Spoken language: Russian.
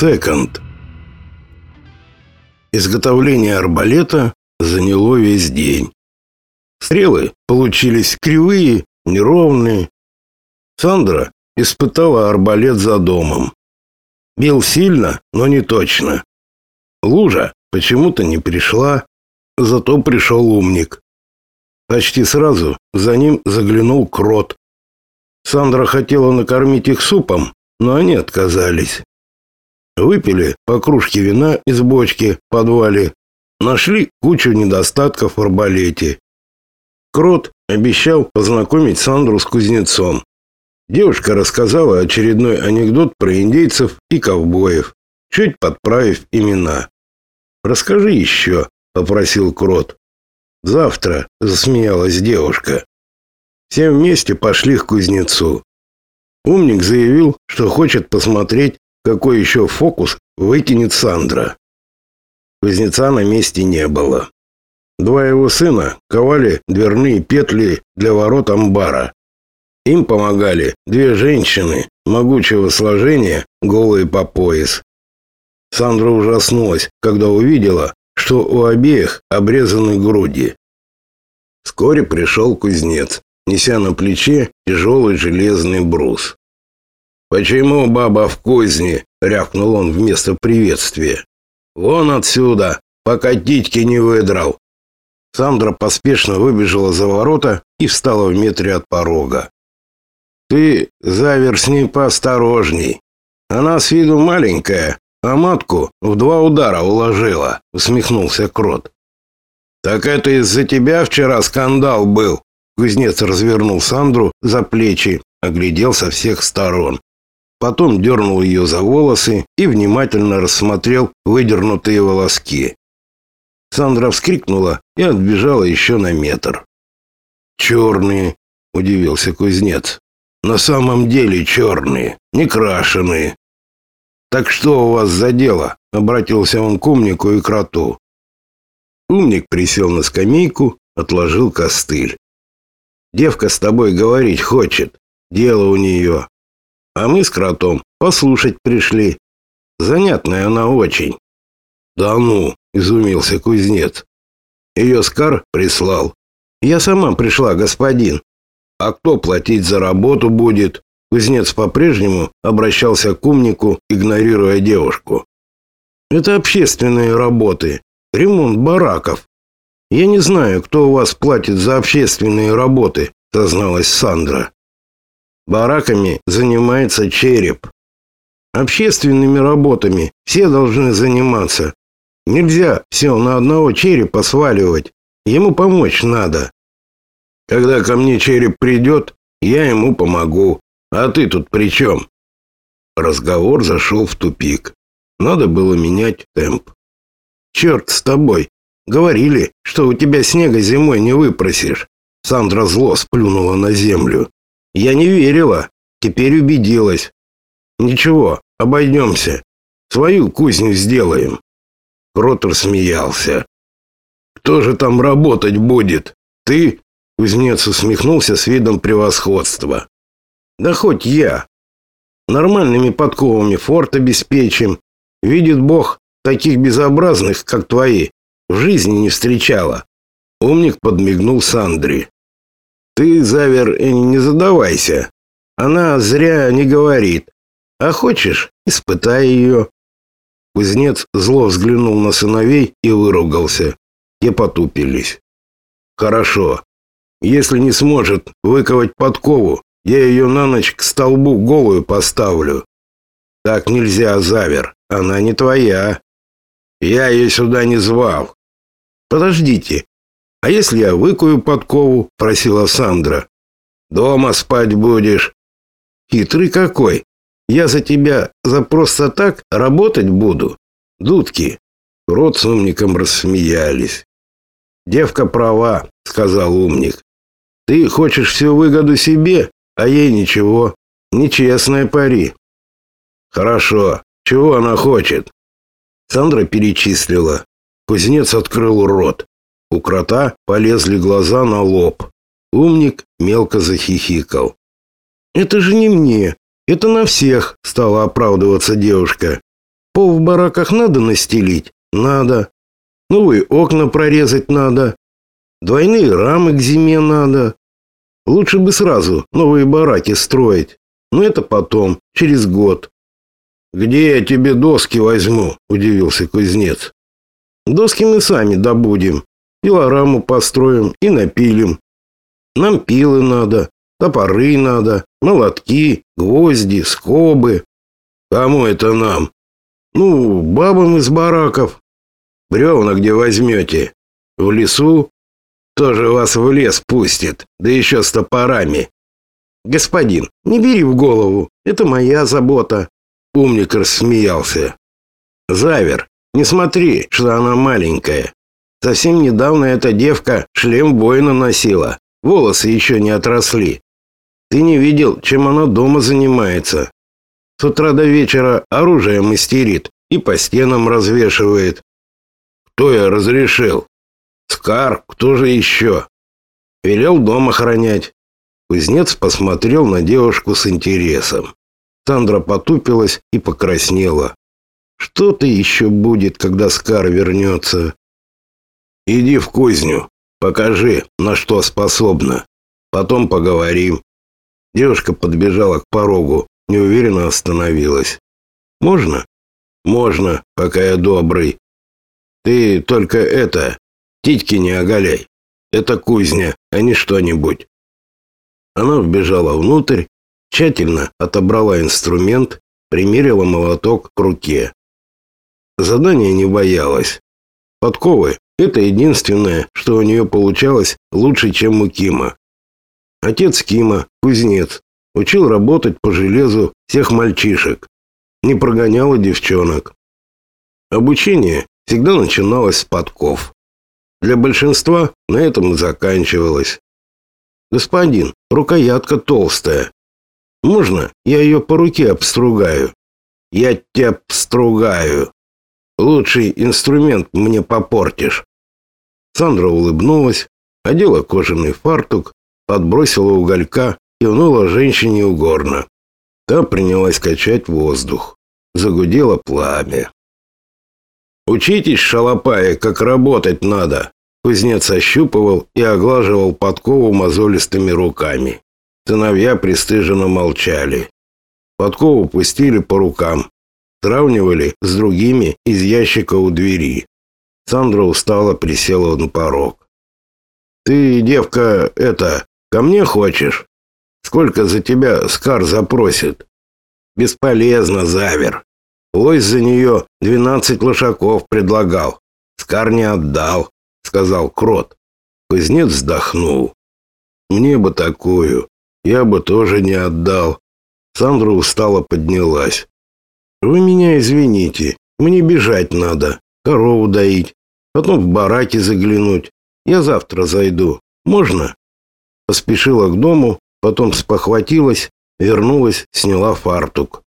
Секонд. Изготовление арбалета заняло весь день. Стрелы получились кривые, неровные. Сандра испытала арбалет за домом. Бил сильно, но не точно. Лужа почему-то не пришла, зато пришел умник. Почти сразу за ним заглянул крот. Сандра хотела накормить их супом, но они отказались. Выпили по кружке вина из бочки в подвале, нашли кучу недостатков в арбалете. Крот обещал познакомить Сандру с кузнецом. Девушка рассказала очередной анекдот про индейцев и ковбоев, чуть подправив имена. «Расскажи еще», — попросил Крот. «Завтра», — засмеялась девушка. Все вместе пошли к кузнецу. Умник заявил, что хочет посмотреть, какой еще фокус выкинет Сандра. Кузнеца на месте не было. Два его сына ковали дверные петли для ворот амбара. Им помогали две женщины могучего сложения, голые по пояс. Сандра ужаснулась, когда увидела, что у обеих обрезаны груди. Вскоре пришел кузнец, неся на плече тяжелый железный брус. «Почему баба в кузне?» — рявкнул он вместо приветствия. «Вон отсюда, пока титьки не выдрал!» Сандра поспешно выбежала за ворота и встала в метре от порога. «Ты, завер, поосторожней. Она с виду маленькая, а матку в два удара уложила», — усмехнулся Крот. «Так это из-за тебя вчера скандал был?» Кузнец развернул Сандру за плечи, оглядел со всех сторон. Потом дернул ее за волосы и внимательно рассмотрел выдернутые волоски. Сандра вскрикнула и отбежала еще на метр. «Черные!» — удивился кузнец. «На самом деле черные, не крашеные». «Так что у вас за дело?» — обратился он к умнику и кроту. Умник присел на скамейку, отложил костыль. «Девка с тобой говорить хочет. Дело у нее. А мы с кротом послушать пришли. Занятная она очень». «Да ну!» — изумился кузнец. «Ее Скар прислал. Я сама пришла, господин. А кто платить за работу будет?» Кузнец по-прежнему обращался к умнику, игнорируя девушку. «Это общественные работы. Ремонт бараков. Я не знаю, кто у вас платит за общественные работы», созналась Сандра. «Бараками занимается череп. Общественными работами все должны заниматься, Нельзя все на одного черепа сваливать. Ему помочь надо. Когда ко мне череп придет, я ему помогу. А ты тут при чем? Разговор зашел в тупик. Надо было менять темп. Черт с тобой. Говорили, что у тебя снега зимой не выпросишь. Сандра зло сплюнула на землю. Я не верила. Теперь убедилась. Ничего, обойдемся. Свою кузню сделаем. Кротер смеялся. «Кто же там работать будет? Ты?» Кузнец усмехнулся с видом превосходства. «Да хоть я. Нормальными подковами форт обеспечим. Видит Бог, таких безобразных, как твои, в жизни не встречала». Умник подмигнул Сандре. «Ты, Завер, не задавайся. Она зря не говорит. А хочешь, испытай ее. Кузнец зло взглянул на сыновей и выругался. Те потупились. «Хорошо. Если не сможет выковать подкову, я ее на ночь к столбу голую поставлю». «Так нельзя, Завер. Она не твоя. Я ее сюда не звал». «Подождите. А если я выкую подкову?» – просила Сандра. «Дома спать будешь». «Хитрый какой. Я за тебя за просто так работать буду. Дудки. Рот с умником рассмеялись. Девка права, сказал умник. Ты хочешь всю выгоду себе, а ей ничего. Нечестная пари. Хорошо. Чего она хочет? Сандра перечислила. Кузнец открыл рот. У крота полезли глаза на лоб. Умник мелко захихикал. «Это же не мне. Это на всех, стала оправдываться девушка. Пол в бараках надо настелить? Надо. Новые окна прорезать надо. Двойные рамы к зиме надо. Лучше бы сразу новые бараки строить. Но это потом, через год. Где я тебе доски возьму? удивился кузнец. Доски мы сами добудем. Пилораму построим и напилим. Нам пилы надо, топоры надо, молотки, гвозди, скобы. Кому это нам? Ну, бабам из бараков. Бревна где возьмете? В лесу? Тоже вас в лес пустит, да еще с топорами. Господин, не бери в голову, это моя забота. Умник рассмеялся. Завер, не смотри, что она маленькая. Совсем недавно эта девка шлем воина носила. Волосы еще не отросли. Ты не видел, чем она дома занимается. С утра до вечера оружие мастерит и по стенам развешивает. Кто я разрешил? Скар, кто же еще? Велел дом охранять. Кузнец посмотрел на девушку с интересом. Сандра потупилась и покраснела. Что-то еще будет, когда Скар вернется. Иди в кузню, покажи, на что способна. Потом поговорим. Девушка подбежала к порогу, неуверенно остановилась. Можно? Можно, пока я добрый. Ты только это, титьки не оголяй. Это кузня, а не что-нибудь. Она вбежала внутрь, тщательно отобрала инструмент, примерила молоток к руке. Задание не боялась. Подковы – это единственное, что у нее получалось лучше, чем у Кима. Отец Кима, кузнец, учил работать по железу всех мальчишек. Не прогоняла девчонок. Обучение всегда начиналось с подков. Для большинства на этом и заканчивалось. Господин, рукоятка толстая. Можно я ее по руке обстругаю? Я тебя обстругаю. Лучший инструмент мне попортишь. Сандра улыбнулась, одела кожаный фартук, подбросила уголька и унула женщине у горна. Та принялась качать воздух. Загудело пламя. «Учитесь, шалопая, как работать надо!» Кузнец ощупывал и оглаживал подкову мозолистыми руками. Сыновья пристыженно молчали. Подкову пустили по рукам. Сравнивали с другими из ящика у двери. Сандра устало присела на порог. «Ты, девка, это, ко мне хочешь? Сколько за тебя Скар запросит?» «Бесполезно, Завер. Лось за нее двенадцать лошаков предлагал. Скар не отдал», — сказал Крот. Кузнец вздохнул. «Мне бы такую. Я бы тоже не отдал». Сандра устало поднялась. «Вы меня извините. Мне бежать надо. Корову доить. Потом в бараки заглянуть. Я завтра зайду. Можно?» Поспешила к дому, потом спохватилась, вернулась, сняла фартук.